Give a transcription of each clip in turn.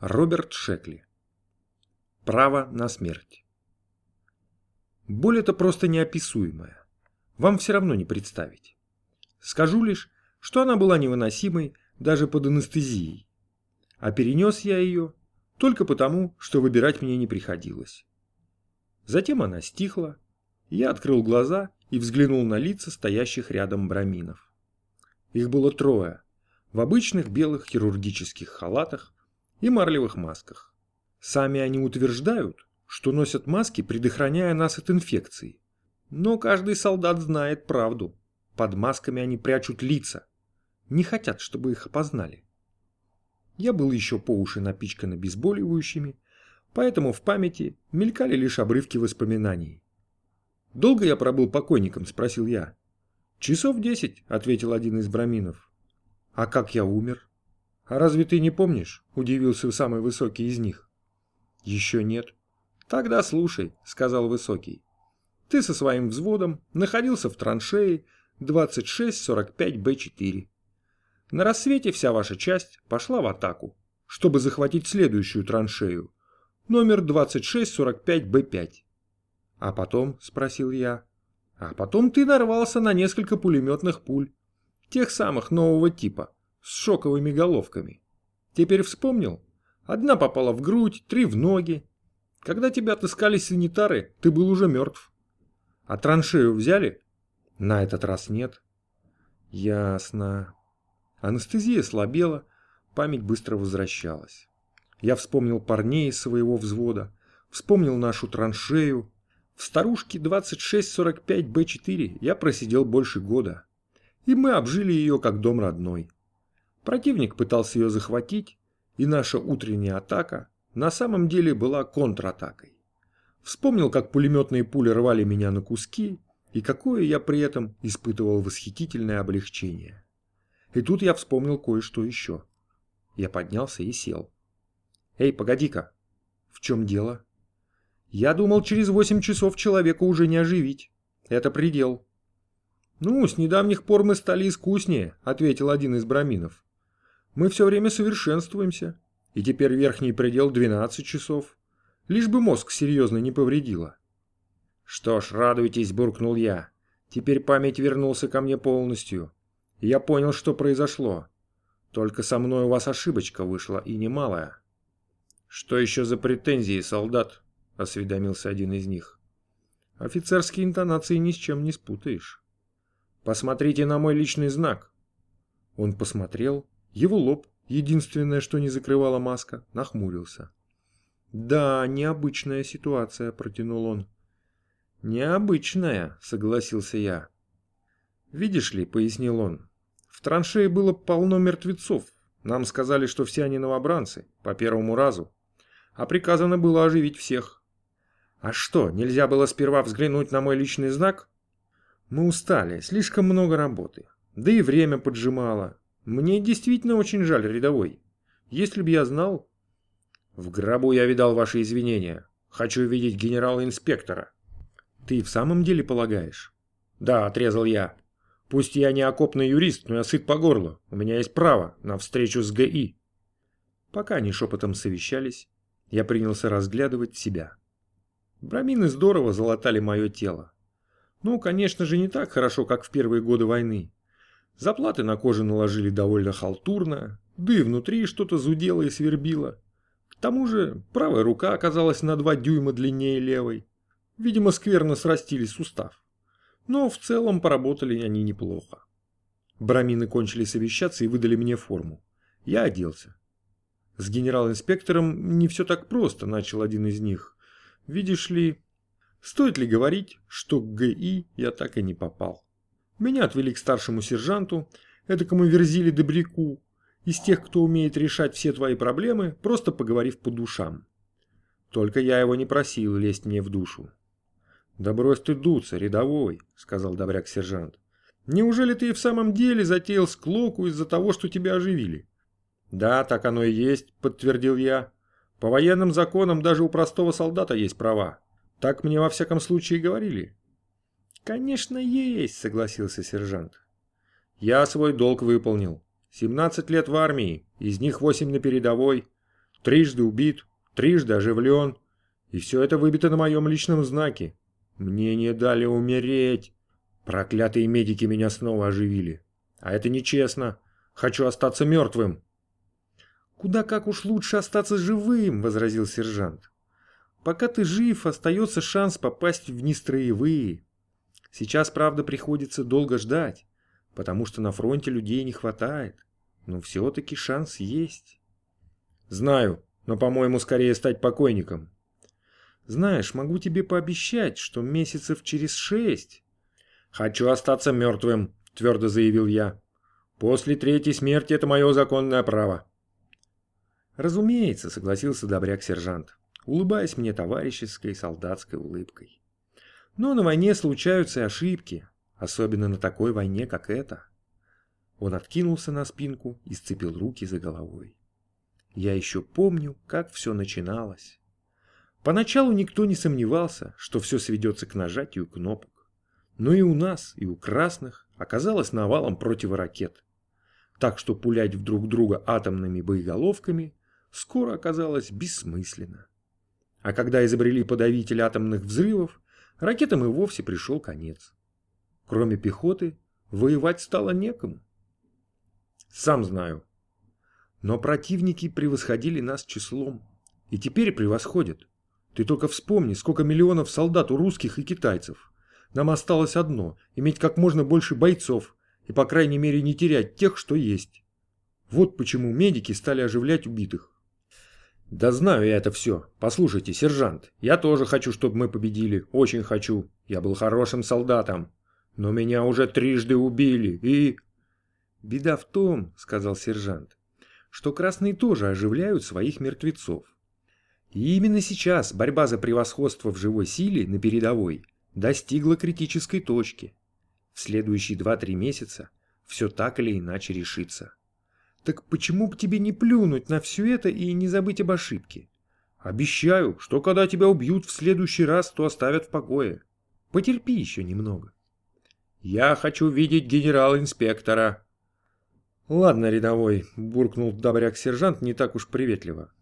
Роберт Шекли. Право на смерть. Боль это просто неописуемая. Вам все равно не представить. Скажу лишь, что она была невыносимой даже под анестезией. А перенес я ее только потому, что выбирать мне не приходилось. Затем она стихла, я открыл глаза и взглянул на лица стоящих рядом браминов. Их было трое, в обычных белых хирургических халатах и марлевых масках. Сами они утверждают, что носят маски, предохраняя нас от инфекции. Но каждый солдат знает правду. Под масками они прячут лица. Не хотят, чтобы их опознали. Я был еще по уши напичкан обезболивающими, поэтому в памяти мелькали лишь обрывки воспоминаний. «Долго я пробыл покойником?» – спросил я. «Часов десять», – ответил один из браминов. «А как я умер?» «А разве ты не помнишь?» – удивился самый высокий из них. «Еще нет». «Тогда слушай», – сказал высокий. «Ты со своим взводом находился в траншее 2645Б4. На рассвете вся ваша часть пошла в атаку, чтобы захватить следующую траншею, номер 2645Б5. «А потом?» – спросил я. «А потом ты нарвался на несколько пулеметных пуль, тех самых нового типа, с шоковыми головками. Теперь вспомнил? Одна попала в грудь, три в ноги. Когда тебя отыскали санитары, ты был уже мертв. А траншею взяли? На этот раз нет. Ясно. Анестезия слабела, память быстро возвращалась. Я вспомнил парней из своего взвода, вспомнил нашу траншею. В старушке 2645Б4 я просидел больше года, и мы обжили ее как дом родной. Противник пытался ее захватить, и наша утренняя атака на самом деле была контратакой. Вспомнил, как пулеметные пули рвали меня на куски, и какое я при этом испытывал восхитительное облегчение. И тут я вспомнил кое-что еще. Я поднялся и сел. «Эй, погоди-ка!» «В чем дело?» «Я думал, через восемь часов человека уже не оживить. Это предел». «Ну, с недавних пор мы стали искуснее», — ответил один из браминов. Мы все время совершенствуемся, и теперь верхний предел 12 часов. Лишь бы мозг серьезно не повредило. Что ж, радуйтесь, буркнул я. Теперь память вернулся ко мне полностью. я понял, что произошло. Только со мной у вас ошибочка вышла, и немалая. Что еще за претензии, солдат? Осведомился один из них. Офицерские интонации ни с чем не спутаешь. Посмотрите на мой личный знак. Он посмотрел, его лоб, единственное, что не закрывала маска, нахмурился. «Да, необычная ситуация», — протянул он. «Необычная», — согласился я. «Видишь ли», — пояснил он, — «в траншее было полно мертвецов. Нам сказали, что все они новобранцы, по первому разу. А приказано было оживить всех». «А что, нельзя было сперва взглянуть на мой личный знак?» «Мы устали, слишком много работы. Да и время поджимало. Мне действительно очень жаль, рядовой. Если бы я знал... В гробу я видал ваши извинения. Хочу видеть генерала-инспектора. Ты в самом деле полагаешь? Да, отрезал я. Пусть я не окопный юрист, но я сыт по горлу. У меня есть право на встречу с ГИ. Пока они шепотом совещались, я принялся разглядывать себя. Брамины здорово залатали мое тело. Ну, конечно же, не так хорошо, как в первые годы войны. Заплаты на коже наложили довольно халтурно, да и внутри что-то зудело и свербило. К тому же правая рука оказалась на два дюйма длиннее левой. Видимо, скверно срастили сустав. Но в целом поработали они неплохо. Брамины кончили совещаться и выдали мне форму. Я оделся. С генерал-инспектором не все так просто, начал один из них. Видишь ли, стоит ли говорить, что к ГИ я так и не попал. Меня отвели к старшему сержанту, этакому верзили добряку, из тех, кто умеет решать все твои проблемы, просто поговорив по душам. Только я его не просил лезть мне в душу. «Да брось ты дуться, рядовой», — сказал добряк-сержант. «Неужели ты и в самом деле затеял склоку из-за того, что тебя оживили?» «Да, так оно и есть», — подтвердил я. «По военным законам даже у простого солдата есть права. Так мне во всяком случае говорили». «Конечно есть», — согласился сержант. «Я свой долг выполнил. 17 лет в армии, из них 8 на передовой. Трижды убит, трижды оживлен. И все это выбито на моем личном знаке. Мне не дали умереть. Проклятые медики меня снова оживили. А это нечестно. Хочу остаться мертвым. «Куда как уж лучше остаться живым», — возразил сержант. «Пока ты жив, остается шанс попасть в нестроевые. Сейчас, правда, приходится долго ждать, потому что на фронте людей не хватает. Но все-таки шанс есть». «Знаю, но, по-моему, скорее стать покойником». «Знаешь, могу тебе пообещать, что месяцев через шесть...» «Хочу остаться мертвым», — твердо заявил я. «После третьей смерти это мое законное право». «Разумеется», — согласился добряк-сержант, улыбаясь мне товарищеской солдатской улыбкой. «Но на войне случаются ошибки, особенно на такой войне, как эта». Он откинулся на спинку и сцепил руки за головой. Я еще помню, как все начиналось. Поначалу никто не сомневался, что все сведется к нажатию кнопок. Но и у нас, и у красных оказалось навалом противоракет. Так что пулять в друг друга атомными боеголовками скоро оказалось бессмысленно. А когда изобрели подавитель атомных взрывов, ракетам и вовсе пришел конец. Кроме пехоты, воевать стало некому. Сам знаю. Но противники превосходили нас числом. И теперь превосходят. Ты только вспомни, сколько миллионов солдат у русских и китайцев. Нам осталось одно – иметь как можно больше бойцов и, по крайней мере, не терять тех, что есть. Вот почему медики стали оживлять убитых. Да знаю я это все. Послушайте, сержант, я тоже хочу, чтобы мы победили. Очень хочу. Я был хорошим солдатом. Но меня уже трижды убили и... Беда в том, сказал сержант, что красные тоже оживляют своих мертвецов. И именно сейчас борьба за превосходство в живой силе на передовой достигла критической точки. В следующие 2-3 месяца все так или иначе решится. Так почему бы тебе не плюнуть на все это и не забыть об ошибке? Обещаю, что когда тебя убьют в следующий раз, то оставят в покое. Потерпи еще немного. Я хочу видеть генерал-инспектора. Ладно, рядовой, буркнул добряк-сержант не так уж приветливо.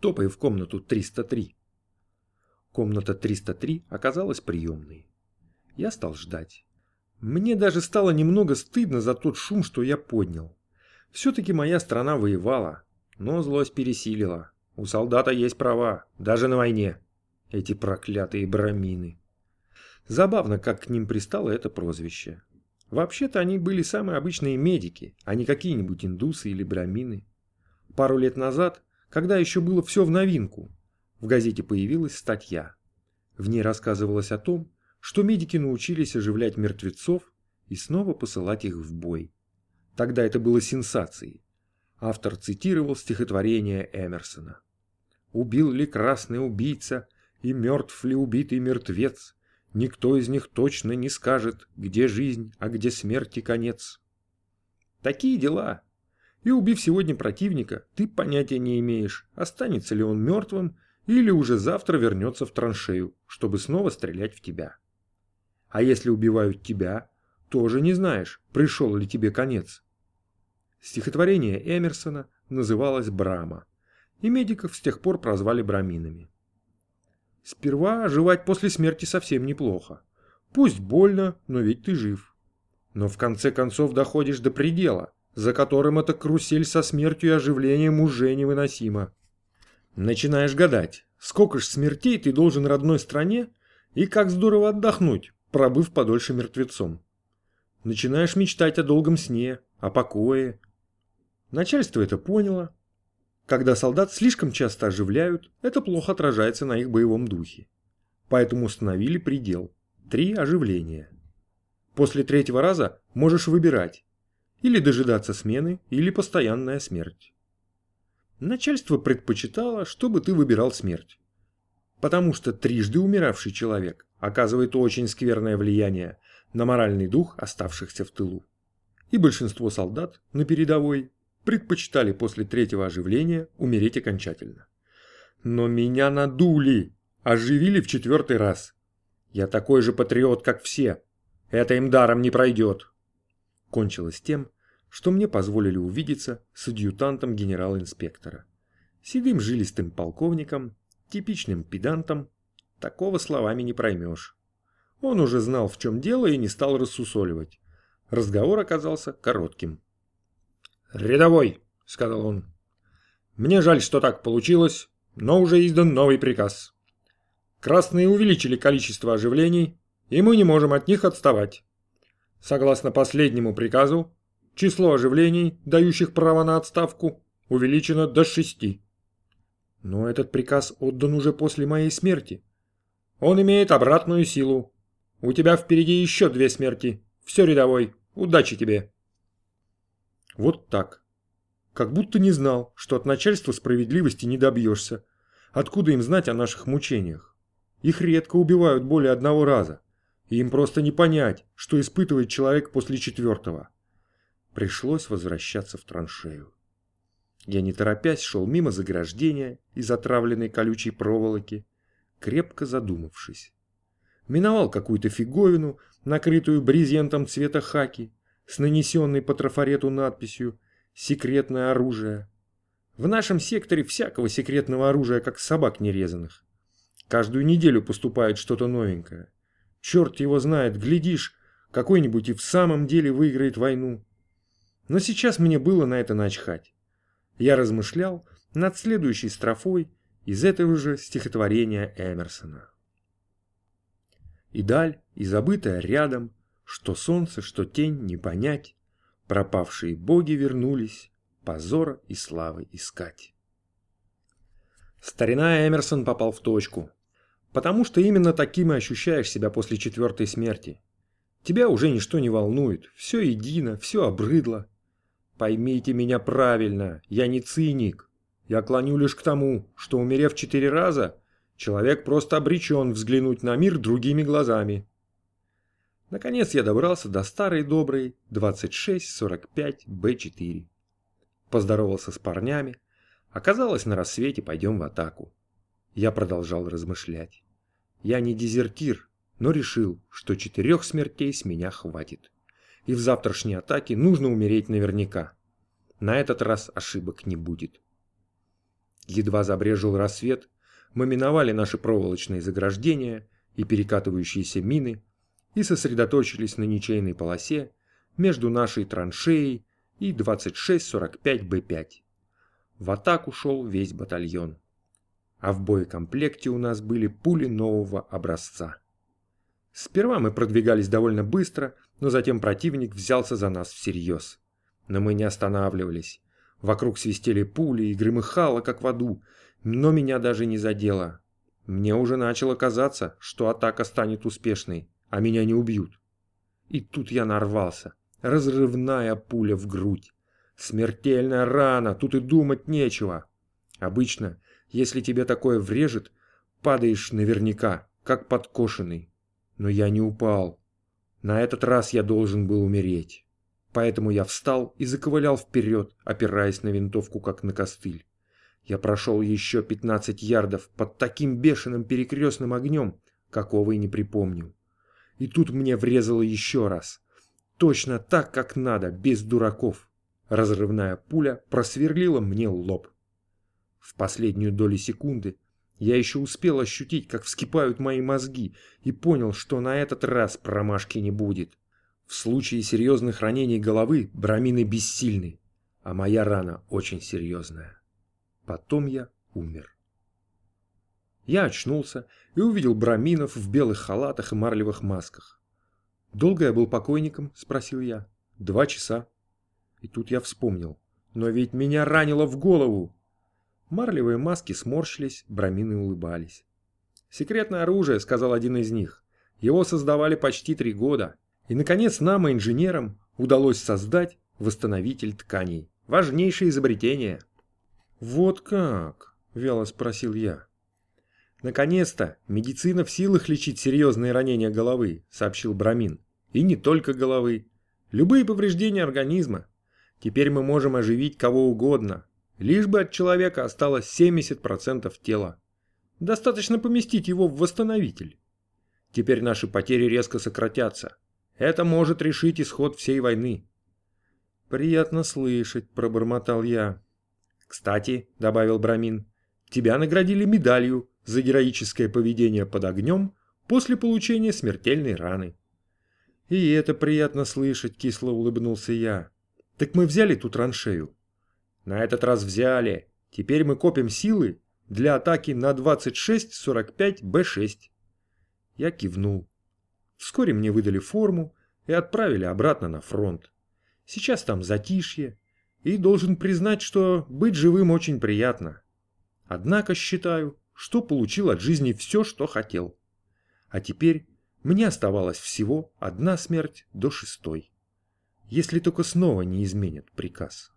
Топай в комнату 303. Комната 303 оказалась приемной. Я стал ждать. Мне даже стало немного стыдно за тот шум, что я поднял. Все-таки моя страна воевала, но злость пересилила. У солдата есть права, даже на войне. Эти проклятые брамины. Забавно, как к ним пристало это прозвище. Вообще-то они были самые обычные медики, а не какие-нибудь индусы или брамины. Пару лет назад, когда еще было все в новинку, в газете появилась статья. В ней рассказывалось о том, что медики научились оживлять мертвецов и снова посылать их в бой. Тогда это было сенсацией. Автор цитировал стихотворение Эмерсона. «Убил ли красный убийца и мертв ли убитый мертвец? Никто из них точно не скажет, где жизнь, а где смерть и конец». Такие дела. И убив сегодня противника, ты понятия не имеешь, останется ли он мертвым или уже завтра вернется в траншею, чтобы снова стрелять в тебя. А если убивают тебя, тоже не знаешь, пришел ли тебе конец. Стихотворение Эмерсона называлось «Брама», и медиков с тех пор прозвали браминами. Сперва оживать после смерти совсем неплохо. Пусть больно, но ведь ты жив. Но в конце концов доходишь до предела, за которым эта карусель со смертью и оживлением уже невыносима. Начинаешь гадать, сколько ж смертей ты должен родной стране и как здорово отдохнуть, пробыв подольше мертвецом. Начинаешь мечтать о долгом сне, о покое, Начальство это поняло. Когда солдат слишком часто оживляют, это плохо отражается на их боевом духе. Поэтому установили предел – три оживления. После третьего раза можешь выбирать – или дожидаться смены, или постоянная смерть. Начальство предпочитало, чтобы ты выбирал смерть. Потому что трижды умиравший человек оказывает очень скверное влияние на моральный дух оставшихся в тылу. И большинство солдат на передовой предпочитали после третьего оживления умереть окончательно. Но меня надули, оживили в четвертый раз. Я такой же патриот, как все. Это им даром не пройдет. Кончилось тем, что мне позволили увидеться с адъютантом генерал-инспектора. Седым жилистым полковником, типичным педантом, такого словами не проймешь. Он уже знал, в чем дело, и не стал рассусоливать. Разговор оказался коротким. «Рядовой», — сказал он, — «мне жаль, что так получилось, но уже издан новый приказ. Красные увеличили количество оживлений, и мы не можем от них отставать. Согласно последнему приказу, число оживлений, дающих право на отставку, увеличено до шести. Но этот приказ отдан уже после моей смерти. Он имеет обратную силу. У тебя впереди еще две смерти. Все, рядовой, удачи тебе. Вот так. Как будто не знал, что от начальства справедливости не добьешься. Откуда им знать о наших мучениях? Их редко убивают более одного раза. И им просто не понять, что испытывает человек после четвертого. Пришлось возвращаться в траншею. Я не торопясь шел мимо заграждения из отравленной колючей проволоки, крепко задумавшись. Миновал какую-то фиговину, накрытую брезентом цвета хаки, с нанесенной по трафарету надписью «Секретное оружие». В нашем секторе всякого секретного оружия, как собак нерезанных. Каждую неделю поступает что-то новенькое. Черт его знает, глядишь, какой-нибудь и в самом деле выиграет войну. Но сейчас мне было на это начхать. Я размышлял над следующей строфой из этого же стихотворения Эмерсона. И даль, и забытая рядом, что солнце, что тень не понять, пропавшие боги вернулись, позора и славы искать. Старина Эмерсон попал в точку. Потому что именно таким и ощущаешь себя после четвертой смерти. Тебя уже ничто не волнует, все едино, все обрыдло. Поймите меня правильно, я не циник. Я клоню лишь к тому, что умерев четыре раза, человек просто обречен взглянуть на мир другими глазами. Наконец я добрался до старой доброй 2645Б4. Поздоровался с парнями, Оказалось, на рассвете пойдем в атаку. Я продолжал размышлять. Я не дезертир, но решил, что четырех смертей с меня хватит. И в завтрашней атаке нужно умереть наверняка. На этот раз ошибок не будет. Едва забрежил рассвет, мы миновали наши проволочные заграждения и перекатывающиеся мины и сосредоточились на ничейной полосе между нашей траншеей и 2645Б5. В атаку шел весь батальон. А в боекомплекте у нас были пули нового образца. Сперва мы продвигались довольно быстро, но затем противник взялся за нас всерьез. Но мы не останавливались. Вокруг свистели пули и громыхало, как в аду, но меня даже не задело. Мне уже начало казаться, что атака станет успешной, а меня не убьют. И тут я нарвался. Разрывная пуля в грудь. Смертельная рана, тут и думать нечего. Обычно, если тебе такое врежет, падаешь наверняка, как подкошенный. Но я не упал. На этот раз я должен был умереть. Поэтому я встал и заковылял вперед, опираясь на винтовку, как на костыль. Я прошел еще 15 ярдов под таким бешеным перекрестным огнем, какого и не припомню. И тут мне врезало еще раз. Точно так, как надо, без дураков. Разрывная пуля просверлила мне лоб. В последнюю долю секунды я еще успел ощутить, как вскипают мои мозги, и понял, что на этот раз промашки не будет. В случае серьезных ранений головы брамины бессильны, а моя рана очень серьезная. Потом я умер. Я очнулся и увидел браминов в белых халатах и марлевых масках. «Долго я был покойником?» – спросил я. «Два часа». И тут я вспомнил. Но ведь меня ранило в голову. Марлевые маски сморщились, брамины улыбались. «Секретное оружие», — сказал один из них. «Его создавали почти три года. И, наконец, нам, инженерам, удалось создать восстановитель тканей. Важнейшее изобретение». «Вот как?» — вяло спросил я. «Наконец-то медицина в силах лечить серьезные ранения головы», — сообщил Брамин. «И не только головы. Любые повреждения организма. Теперь мы можем оживить кого угодно, лишь бы от человека осталось 70% тела. Достаточно поместить его в восстановитель. Теперь наши потери резко сократятся. Это может решить исход всей войны. «Приятно слышать», – пробормотал я. «К «Кстати», — добавил Брамин, — «тебя наградили медалью за героическое поведение под огнем после получения смертельной раны». «И это приятно слышать», — кисло улыбнулся я. «Так мы взяли ту траншею?» «На этот раз взяли. Теперь мы копим силы для атаки на 26-45-Б6». Я кивнул. Вскоре мне выдали форму и отправили обратно на фронт. Сейчас там затишье, и должен признать, что быть живым очень приятно. Однако считаю, что получил от жизни все, что хотел. А теперь мне оставалась всего одна смерть до шестой. Если только снова не изменят приказ.